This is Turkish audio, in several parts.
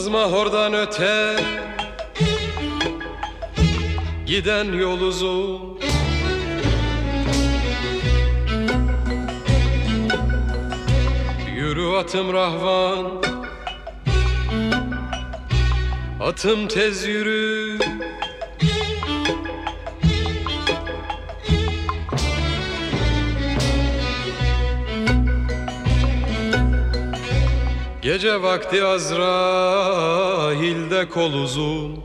Mazmahor'dan öte. Giden yol uzun. Yürü atım rahvan. Atım tez yürü Gece vakti Azrail'de kol uzun.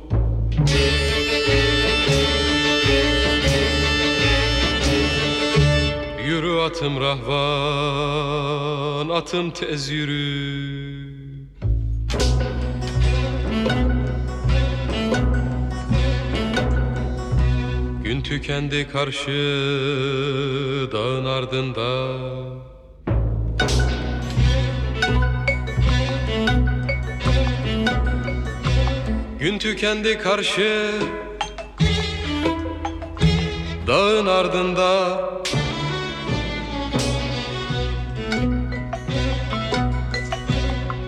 Yürü atım rahvan, atım tez yürü. Gün tükendi karşı dağın ardında Gün tükendi karşı Dağın ardında.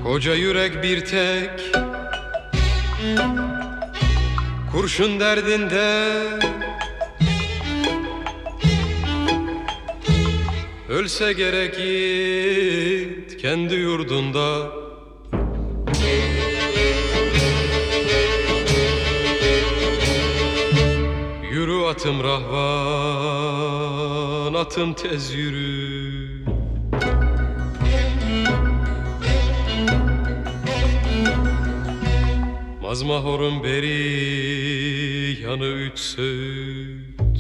Koca yürek bir tek Kurşun derdinde. Ölse gerek yiğit kendi yurdunda Atım rahvan, atım tez yürü. Mazmahorun beri yanı üç söğüt.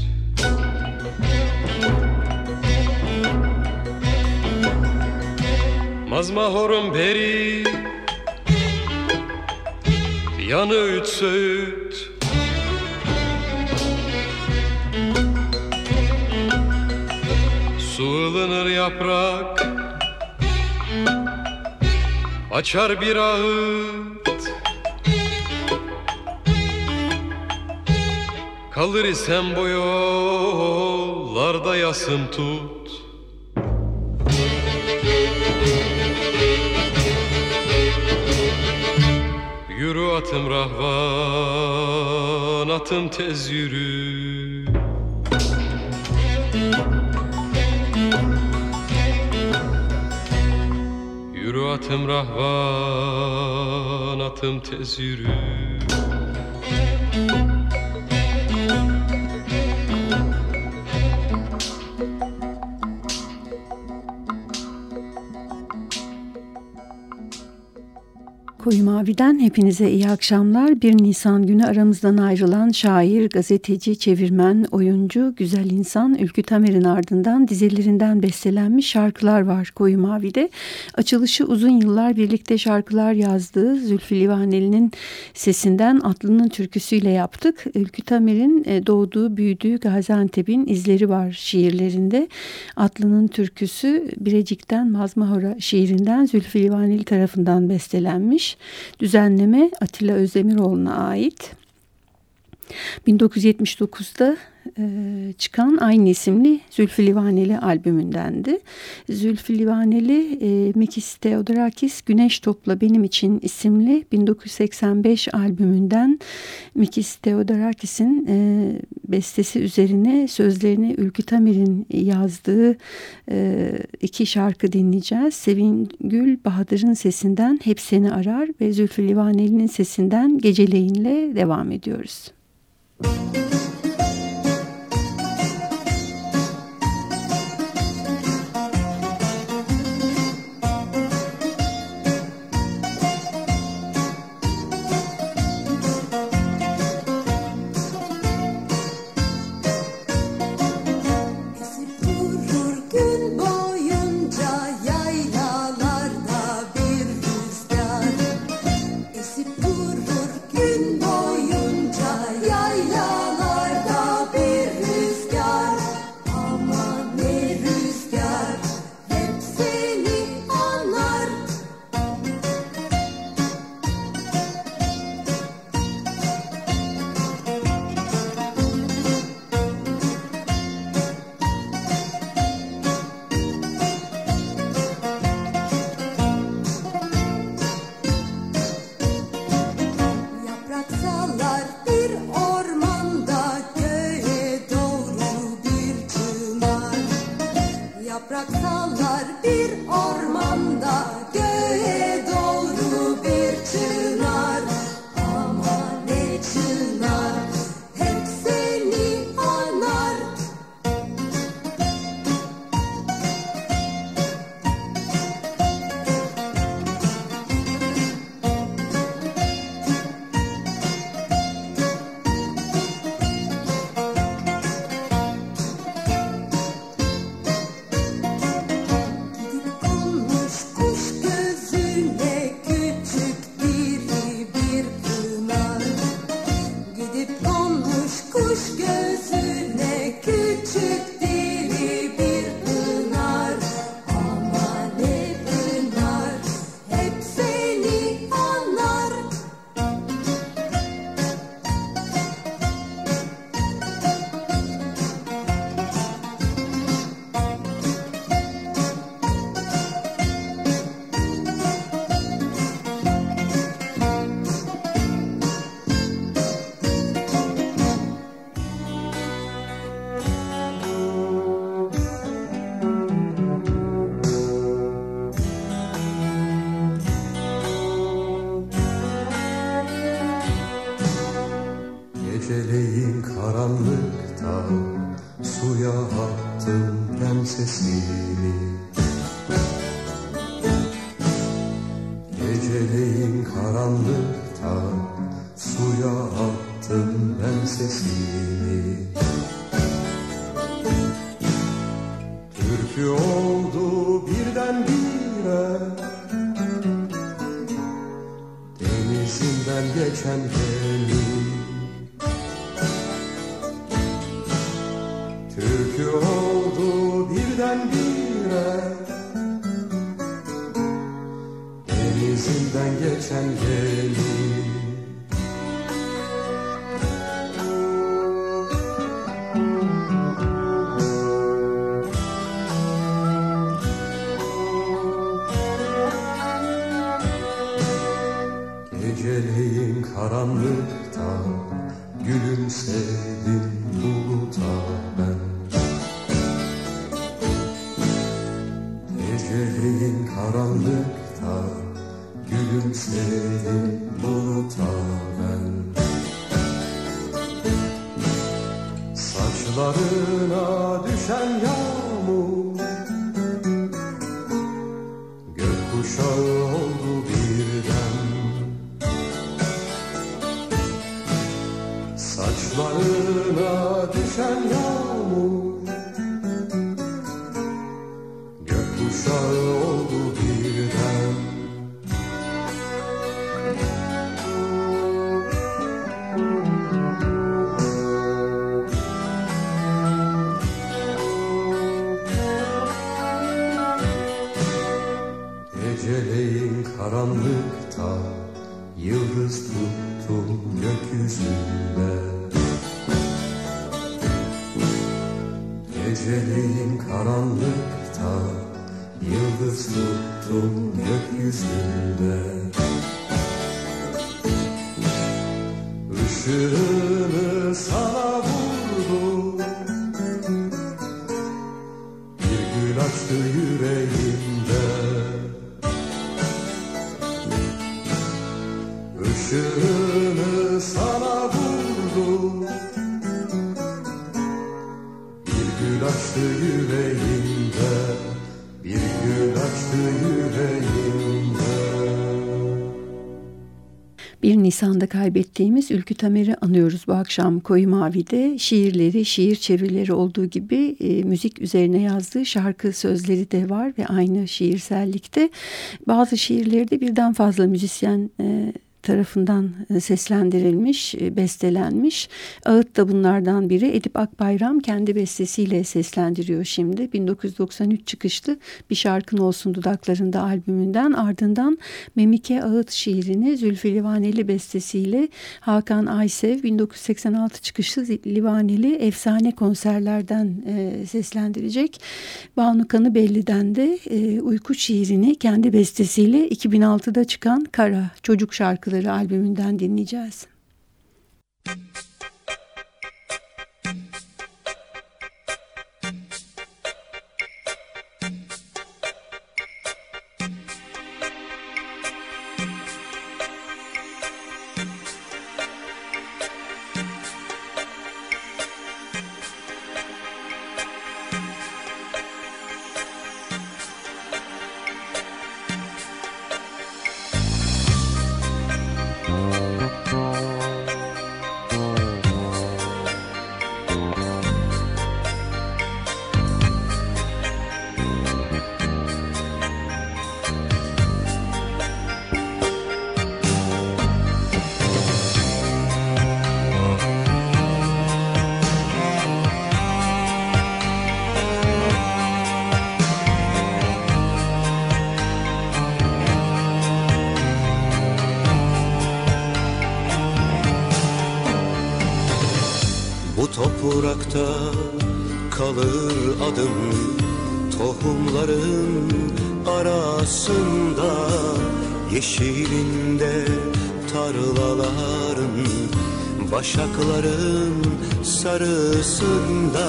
Mazmahorun beri yanı üç söğüt Su ılınır yaprak. Açar bir ağıt. Kalır isem bu yollarda yasın tut. Yürü atım rahvan, atım tez yürü atım rahvan, atım tez yürü Koyu Mavi'den hepinize iyi akşamlar. 1 Nisan günü aramızdan ayrılan şair, gazeteci, çevirmen, oyuncu, güzel insan Ülkü Tamer'in ardından dizelerinden bestelenmiş şarkılar var Koyu Mavi'de. Açılışı uzun yıllar birlikte şarkılar yazdığı Zülfü Livaneli'nin sesinden Atlı'nın türküsüyle yaptık. Ülkü Tamer'in e, doğduğu, büyüdüğü Gaziantep'in izleri var şiirlerinde. Atlı'nın türküsü Birecik'ten Mazmahora şiirinden Zülfü Livaneli tarafından bestelenmiş. Düzenleme Atilla Özdemiroğlu'na ait. 1979'da e, çıkan aynı isimli Zülfü Livaneli albümündendi. Zülfü Livaneli e, Mikis Theodorakis Güneş Topla Benim İçin isimli 1985 albümünden Mikis Theodorakis'in e, bestesi üzerine sözlerini Ülkü Tamir'in yazdığı e, iki şarkı dinleyeceğiz. Sevin Gül Bahadır'ın sesinden Hep Seni Arar ve Zülfü Livaneli'nin sesinden Geceleyin'le devam ediyoruz. Müzik Denizinden geçen gemi Türkü oldu should kaybettiğimiz Ülkü Tamer'i anıyoruz bu akşam Koyu Mavi'de. Şiirleri, şiir çevirileri olduğu gibi e, müzik üzerine yazdığı şarkı sözleri de var ve aynı şiirsellikte. Bazı şiirleri de birden fazla müzisyen e, tarafından e, seslendirilmiş, e, bestelenmiş. Ağıt da bunlardan biri. Edip Akbayram kendi bestesiyle seslendiriyor şimdi. 1993 çıkışlı Bir Şarkın Olsun Dudaklarında albümünden ardından Memike Ağıt şiirini Zülfü Livaneli bestesiyle Hakan Aysev 1986 çıkışlı Livaneli efsane konserlerden e, seslendirecek. Banu Kanı Belli'den de e, uyku şiirini kendi bestesiyle 2006'da çıkan Kara Çocuk Şarkıları albümünden dinleyeceğiz. Bu toprakta kalır adım Tohumların arasında Yeşilinde tarlaların Başakların sarısında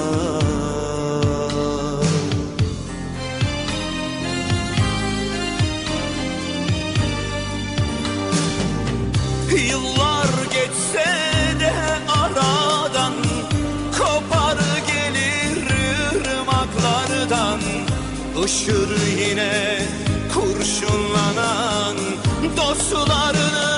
kavuşur yine kurşunlanan dostlarının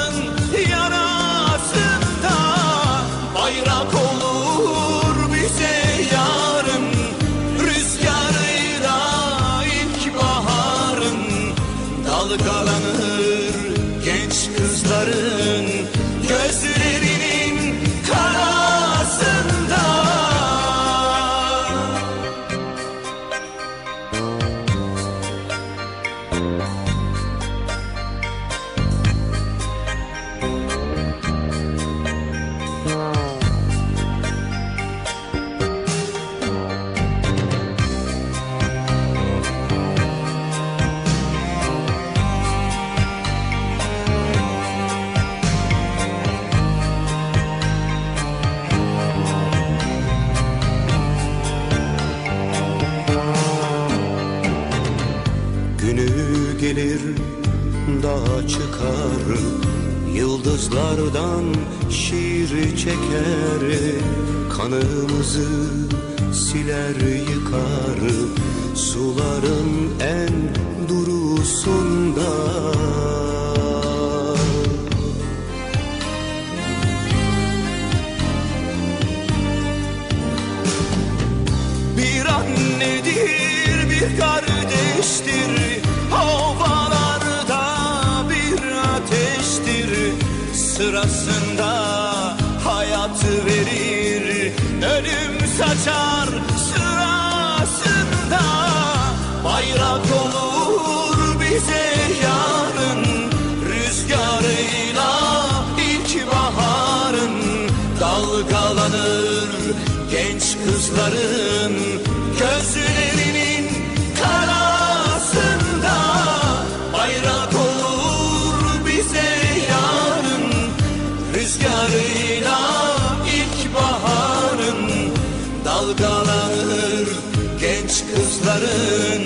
kızların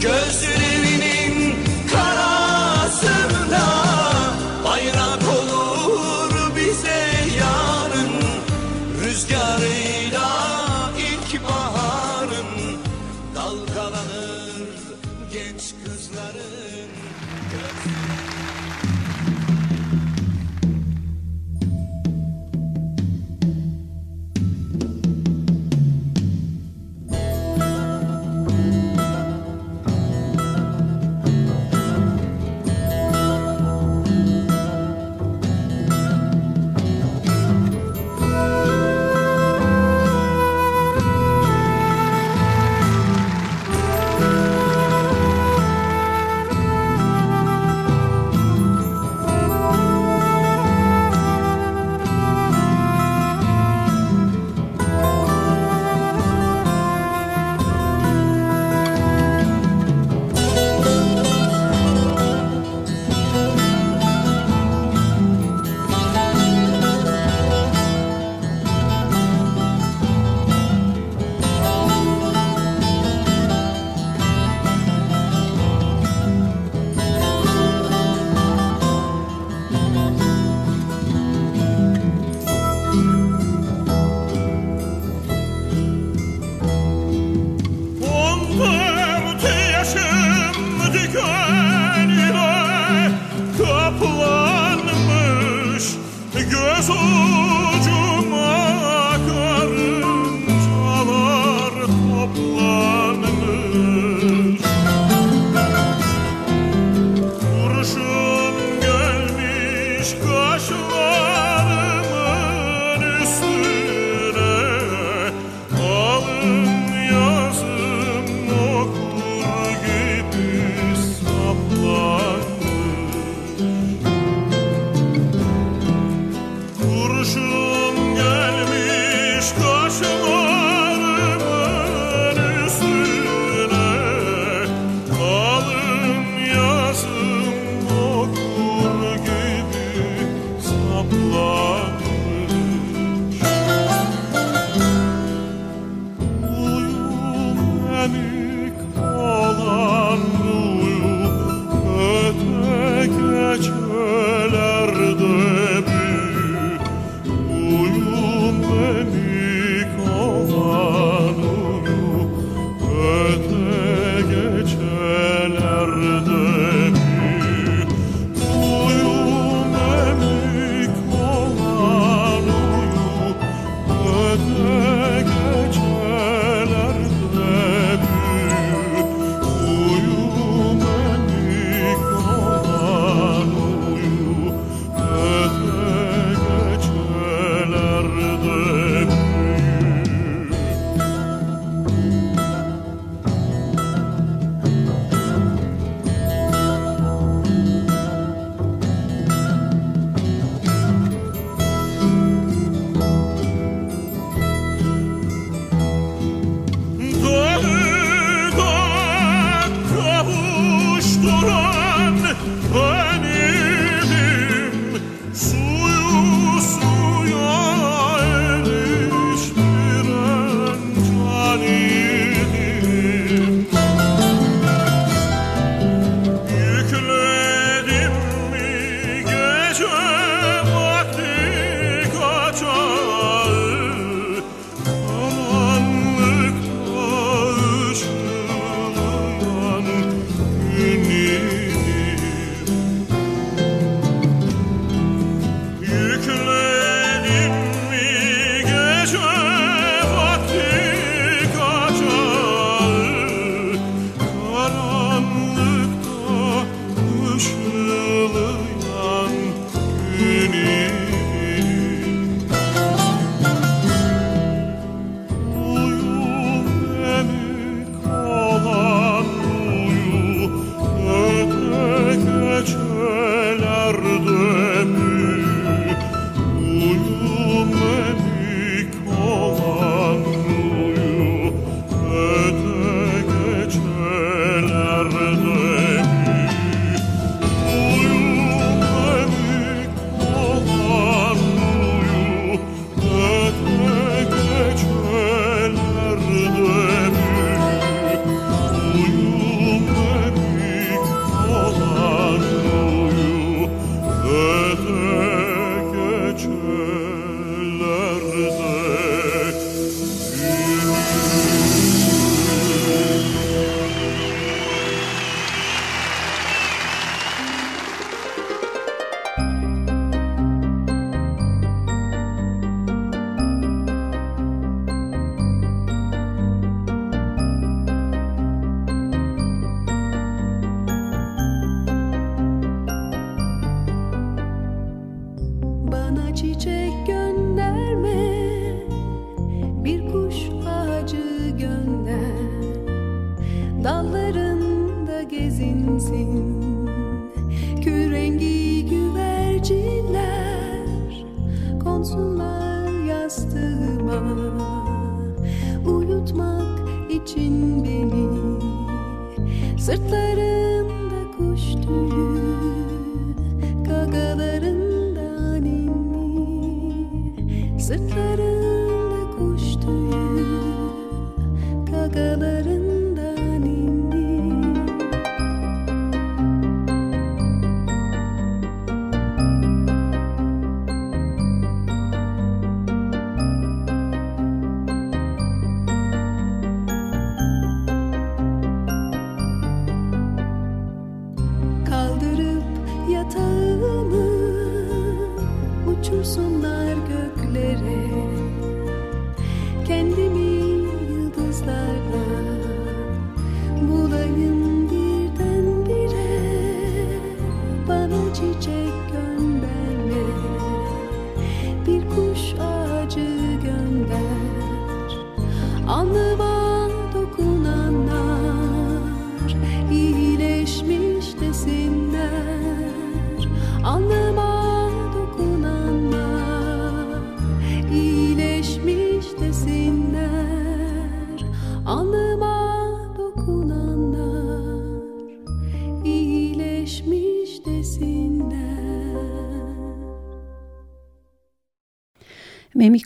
Gözlerinin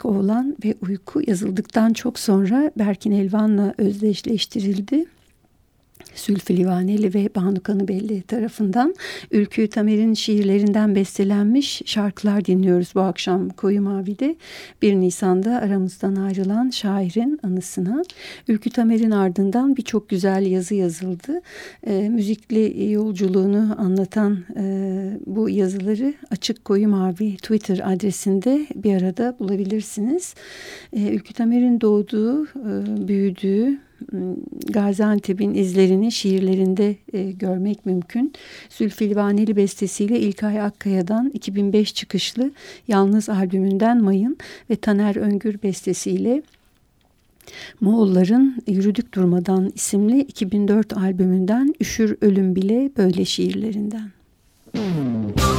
Oğlan ve Uyku yazıldıktan çok sonra Berkin Elvan'la özdeşleştirildi. Sülfü Livaneli ve Banu Kanıbelli tarafından Ülkü Tamer'in şiirlerinden bestelenmiş şarkılar dinliyoruz bu akşam Koyu Mavi'de. 1 Nisan'da aramızdan ayrılan şairin anısına. Ülkü Tamer'in ardından birçok güzel yazı yazıldı. E, müzikli yolculuğunu anlatan e, bu yazıları Açık Koyu Mavi Twitter adresinde bir arada bulabilirsiniz. E, Ülkü Tamer'in doğduğu, e, büyüdüğü, Gaziantep'in izlerini şiirlerinde e, görmek mümkün. Zülfü Livaneli bestesiyle İlkay Akkaya'dan 2005 çıkışlı Yalnız albümünden Mayın ve Taner Öngür bestesiyle Moğolların Yürüdük Durmadan isimli 2004 albümünden Üşür Ölüm Bile böyle şiirlerinden. Müzik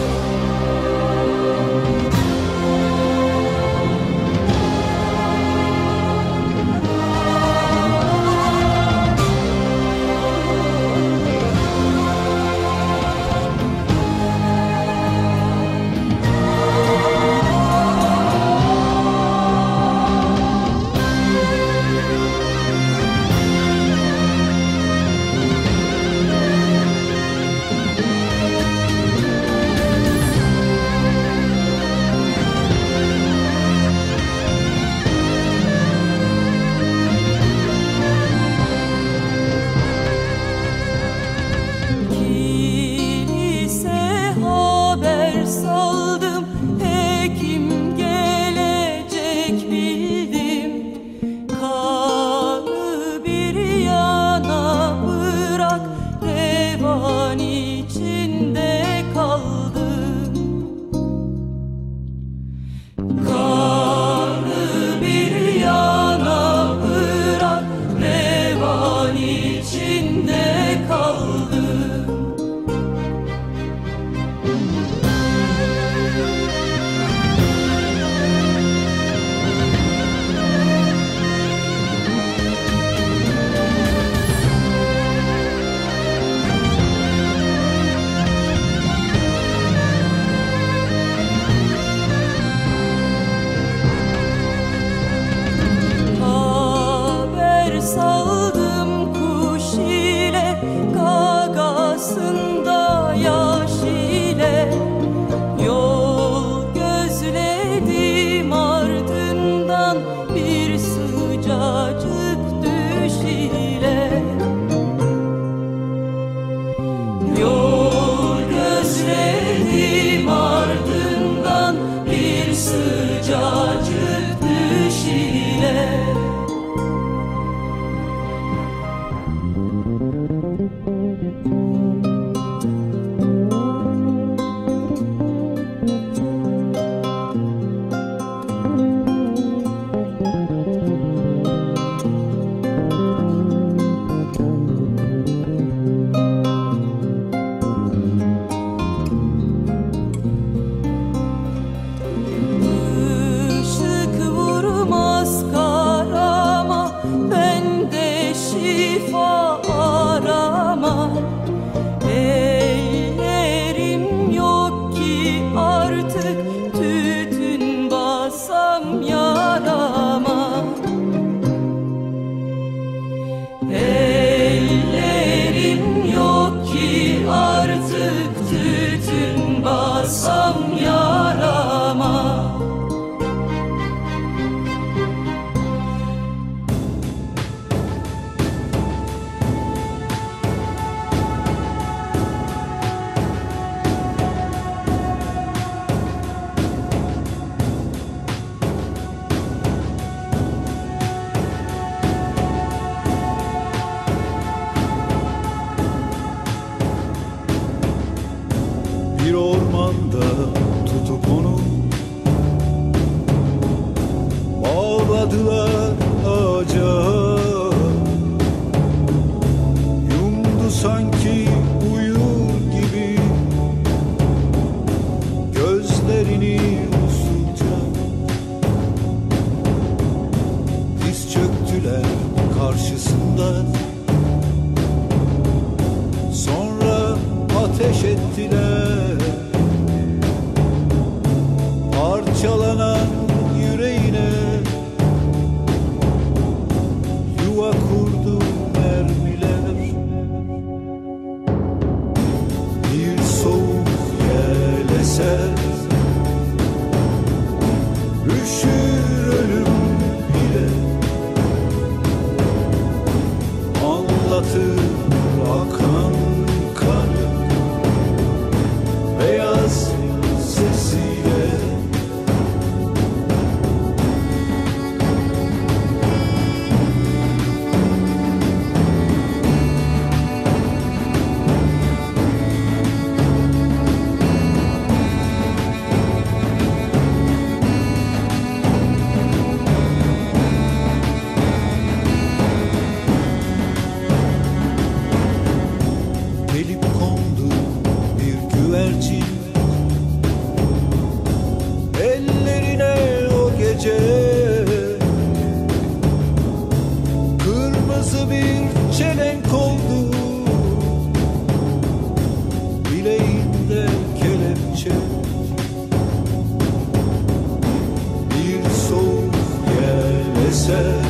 seul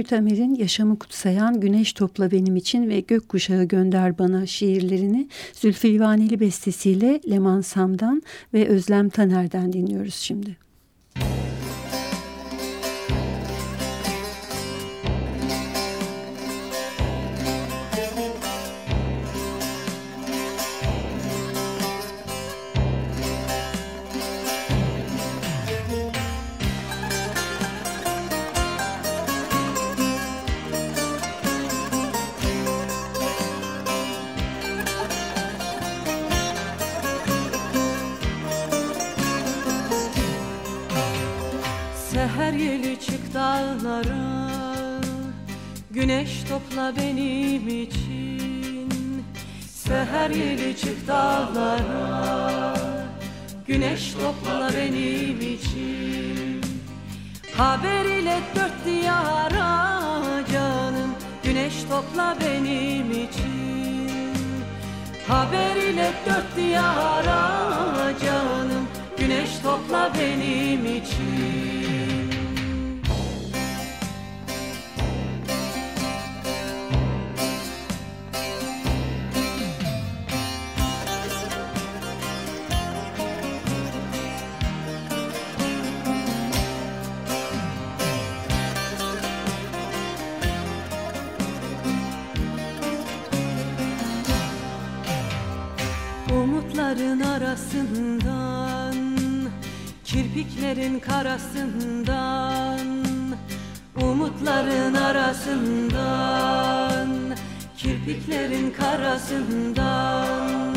Ülkü Tamer'in Yaşamı Kutsayan Güneş Topla Benim için ve Gökkuşağı Gönder Bana şiirlerini Zülfü Livaneli bestesiyle Leman Sam'dan ve Özlem Taner'den dinliyoruz şimdi. Güneş topla benim için. Seher yeli çık dağlara. Güneş topla benim için. Haber ile dört diyara canım. Güneş topla benim için. Haber ile dört diyara canım. Güneş topla benim için Karasından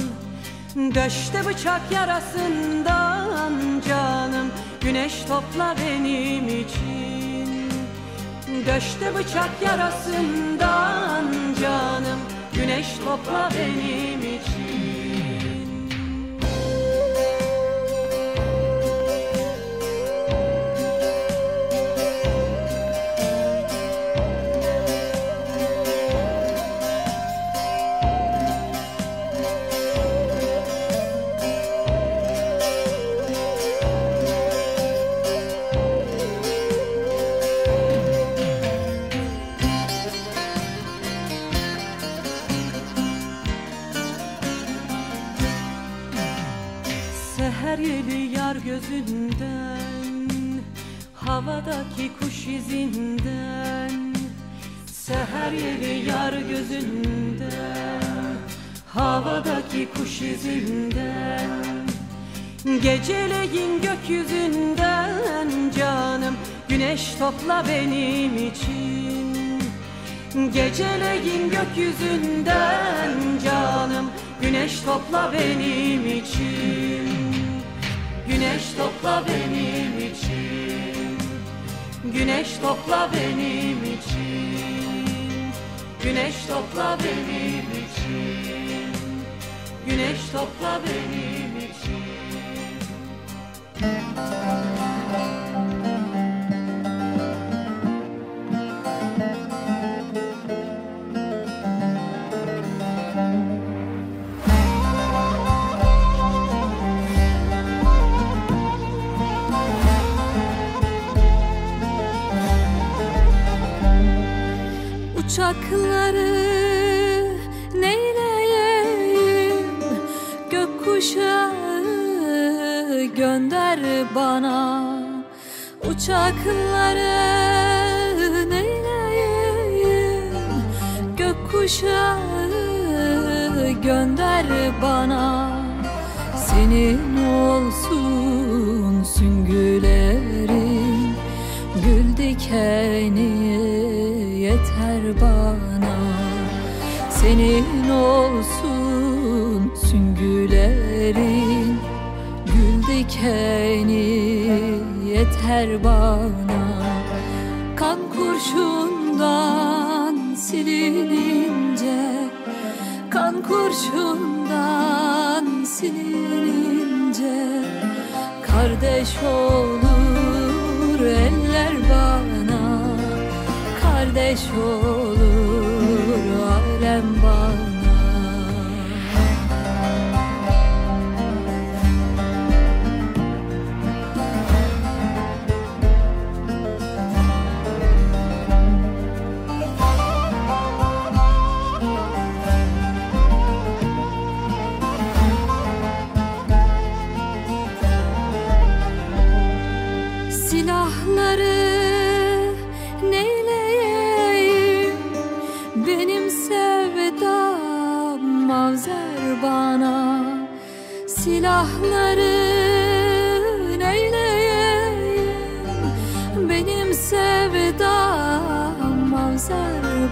Döşte bıçak yarasından canım. Güneş topla benim için Döşte bıçak yarasından canım. Güneş topla benim için gökyüzünden canım Güneş topla benim için. Geceleyin gökyüzünden canım Güneş topla benim için. Güneş topla benim için. Güneş topla benim için. Güneş topla benim için. Güneş topla benim bana Uçakları neyleyeyim? Gökkuşağı gönder bana. Senin olsun süngülerin. Gül dikeni yeter bana. Senin olsun dikeni yeter bana. Kan kurşundan silinince Kan kurşundan silinince Kardeş olur eller bana. Kardeş olur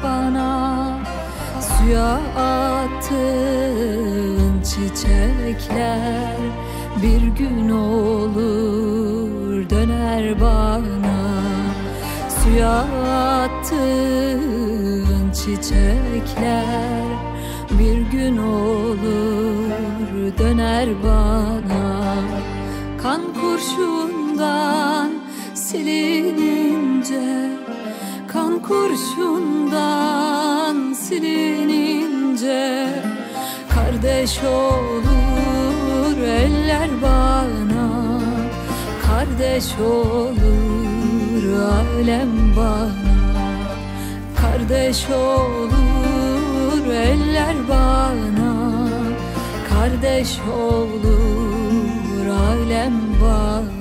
bana. Suya attın çiçekler Bir gün olur döner bana. Suya attın çiçekler Bir gün olur döner bana. Kan kurşundan silinince kurşundan silinince Kardeş olur eller bana Kardeş olur alem bana Kardeş olur eller bana Kardeş olur alem bana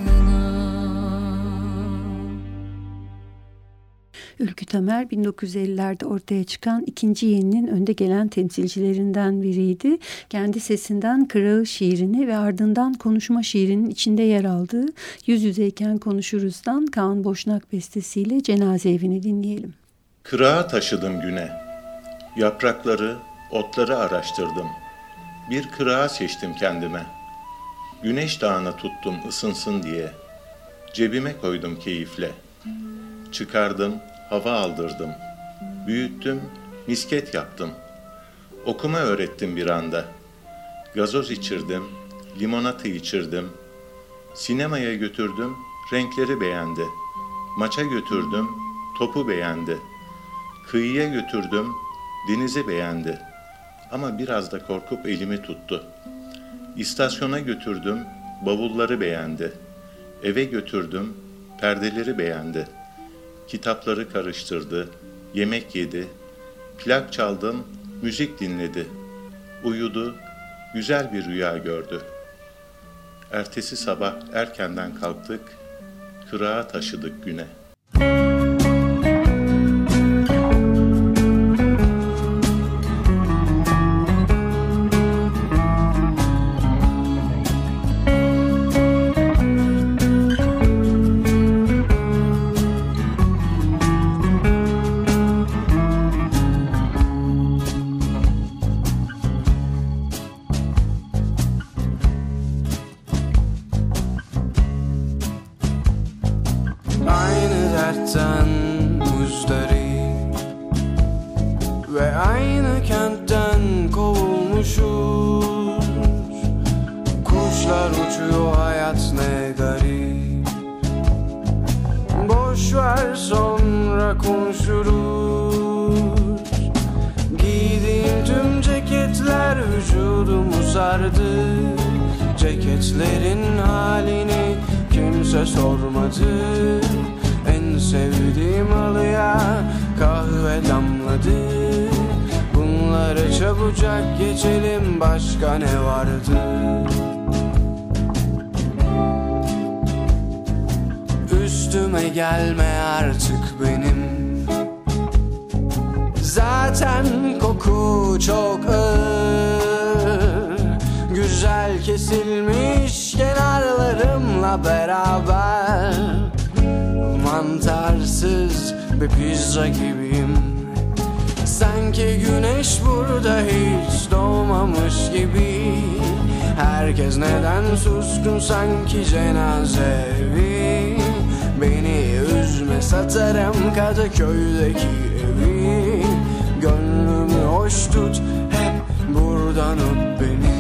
Ülkü Tamer 1950'lerde ortaya çıkan ikinci yeninin önde gelen temsilcilerinden biriydi. Kendi sesinden Kırağı şiirini ve ardından konuşma şiirinin içinde yer aldığı Yüz Yüzeyken Konuşuruz'dan Kaan Boşnak bestesiyle Cenaze Evi'ni dinleyelim. Kırağa taşıdım güne. Yaprakları, otları araştırdım. Bir kırağa seçtim kendime. Güneş dağına tuttum ısınsın diye. Cebime koydum keyifle. Çıkardım, hava aldırdım. Büyüttüm, misket yaptım. Okuma öğrettim bir anda. Gazoz içirdim, limonata içirdim. Sinemaya götürdüm, renkleri beğendi. Maça götürdüm, topu beğendi. Kıyıya götürdüm, denizi beğendi. Ama biraz da korkup elimi tuttu. İstasyona götürdüm, bavulları beğendi. Eve götürdüm, perdeleri beğendi. Kitapları karıştırdı, yemek yedi. Plak çaldım, müzik dinledi. Uyudu, güzel bir rüya gördü. Ertesi sabah erkenden kalktık, kırağa taşıdık güne. Üstüme gelme artık benim. Zaten koku çok ağır. Güzel kesilmiş kenarlarımla beraber. Mantarsız bir pizza gibiyim. Sanki güneş burada hiç doğmamış gibi. Herkes neden suskun sanki cenaze evi Beni üzme satarım Kadıköy'deki evi. Gönlümü hoş tut hep buradan öp beni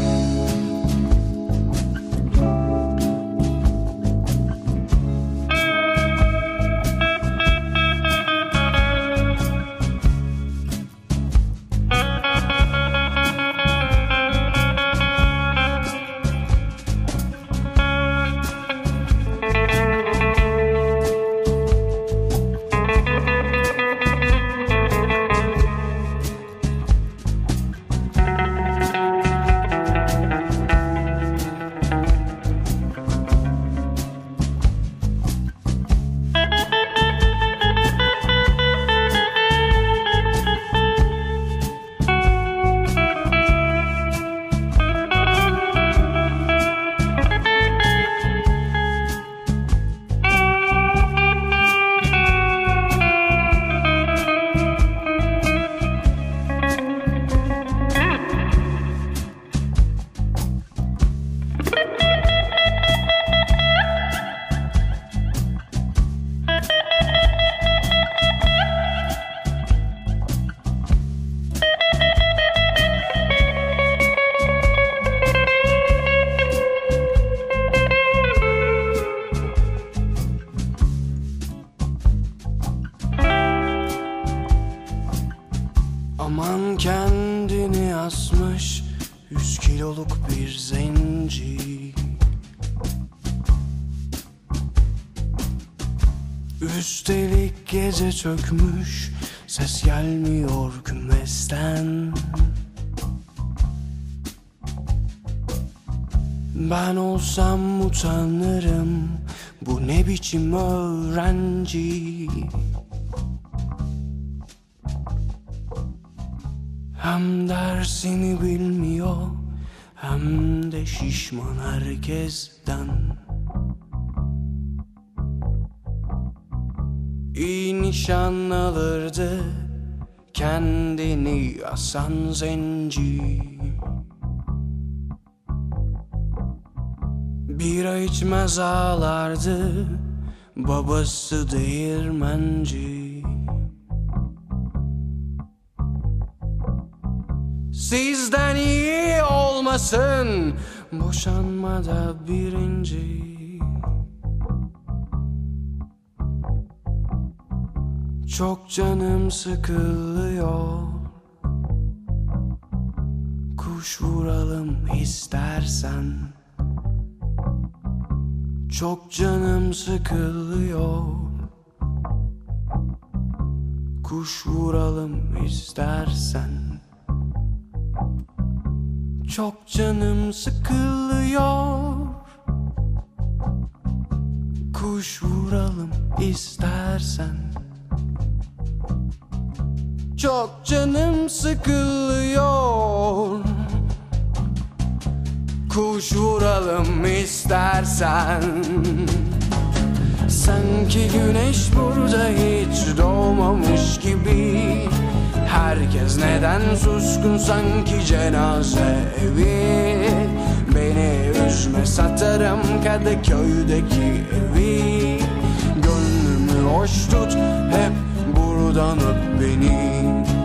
sökmüş Ses gelmiyor kümesten. Ben olsam utanırım Bu ne biçim öğrenci? Hem dersini bilmiyor Hem de şişman herkesten. Nişan alırdı. Kendini asan zenci. Bira içmez ağlardı. Babası değirmenci. Sizden iyi olmasın. Boşanmada birinci Çok canım sıkılıyor. Kuş vuralım istersen. Çok canım sıkılıyor. Kuş vuralım istersen. Çok canım sıkılıyor. Kuş vuralım istersen Çok canım sıkılıyor. Kuş vuralım istersen. Sanki güneş burada hiç doğmamış gibi. Herkes neden suskun sanki cenaze evi? Beni üzme satarım Kadıköy'deki evi. Gönlümü hoş tut hep buradan öp beni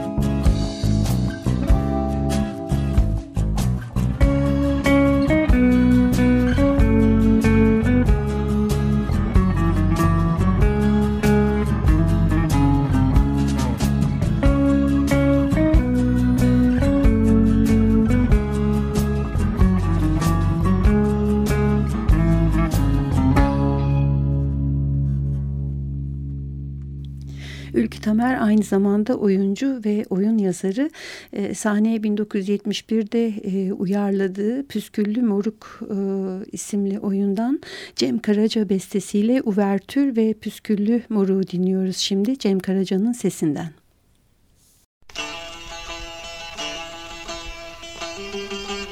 Tamer aynı zamanda oyuncu ve oyun yazarı. E, sahneye 1971'de e, uyarladığı Püsküllü Moruk e, isimli oyundan Cem Karaca bestesiyle Uvertür ve Püsküllü Moruk'u dinliyoruz şimdi Cem Karaca'nın sesinden. Müzik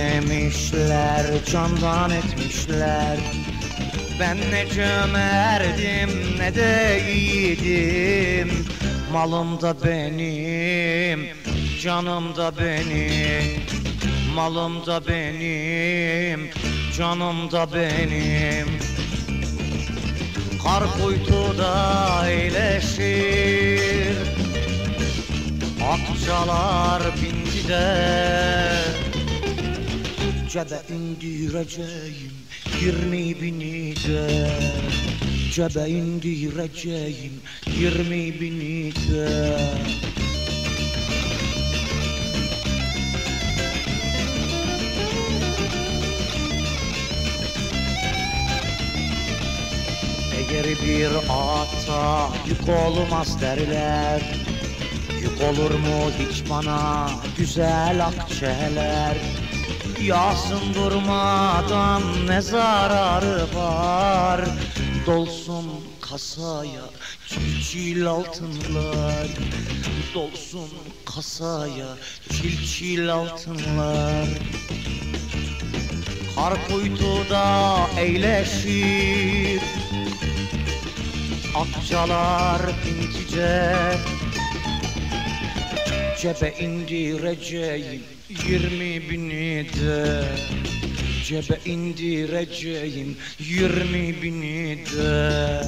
demişler candan etmişler. Ben ne cömerdim ne de yiğidim. Malım da benim canım da benim. Malım da benim canım da benim. Kar kuytuda eyleşir. Akçalar bindi de Cebe indireceğim yirmi bini de Cebe indireceğim yirmi bini de Eğer bir ata yük olmaz derler Yük olur mu hiç bana güzel akçeler Yağsın durmadan ne zararı var? Dolsun kasaya çil altınlar. Dolsun kasaya çil altınlar. Kar kuytuda eyleşir. Akçalar intice Cebe indireceğim yirmi bini de Cebe indireceğim. Yirmi bini de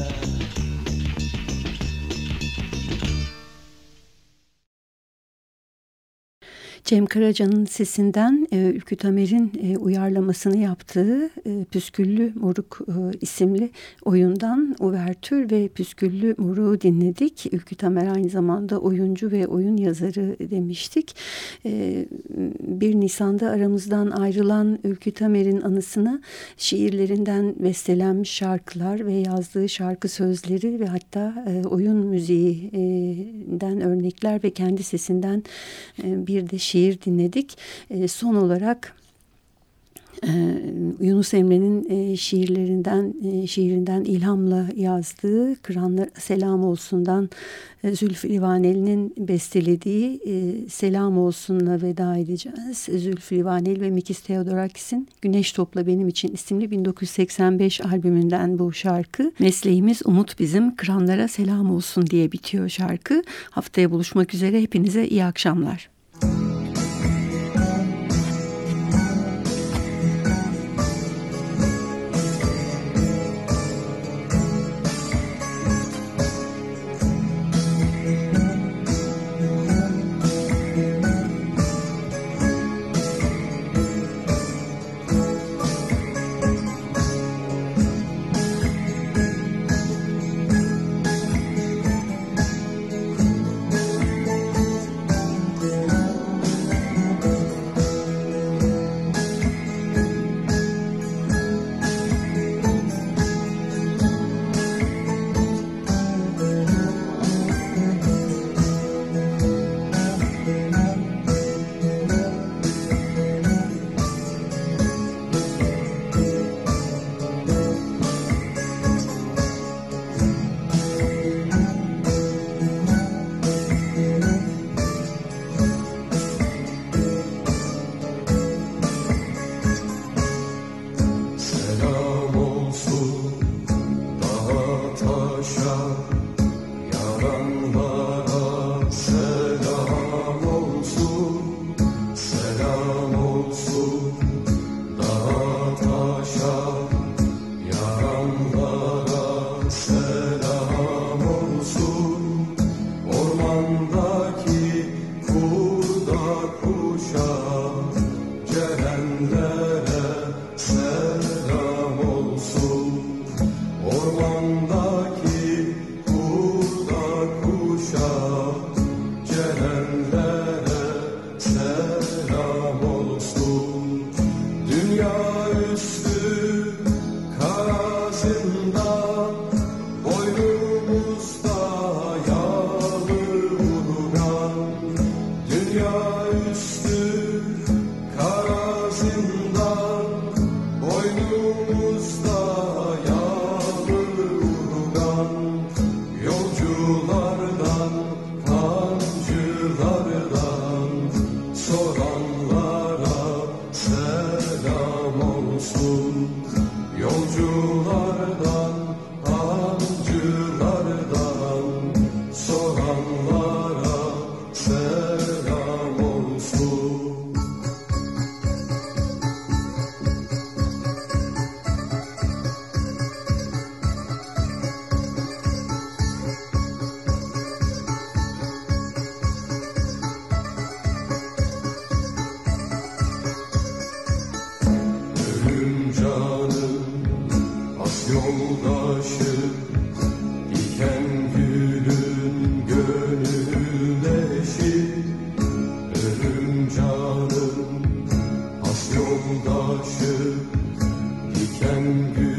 Cem Karaca'nın sesinden e, Ülkü Tamer'in e, uyarlamasını yaptığı e, Püsküllü Moruk e, isimli oyundan Uvertür ve Püsküllü Moruk'u dinledik. Ülkü Tamer aynı zamanda oyuncu ve oyun yazarı demiştik. E, 1 Nisan'da aramızdan ayrılan Ülkü Tamer'in anısına şiirlerinden bestelenmiş şarkılar ve yazdığı şarkı sözleri ve hatta e, oyun müziğinden örnekler ve kendi sesinden e, bir de şiir dinledik. E, son olarak e, Yunus Emre'nin e, şiirlerinden e, şiirinden ilhamla yazdığı Kıranlar Selam Olsun'dan e, Zülfü Livaneli'nin bestelediği e, Selam Olsun'la veda edeceğiz. Zülfü Livaneli ve Mikis Theodorakis'in Güneş Topla Benim için isimli 1985 albümünden bu şarkı. Mesleğimiz umut bizim Kıranlara selam olsun diye bitiyor şarkı. Haftaya buluşmak üzere hepinize iyi akşamlar. olsun, dağa taşa yoldaşı, diken gülün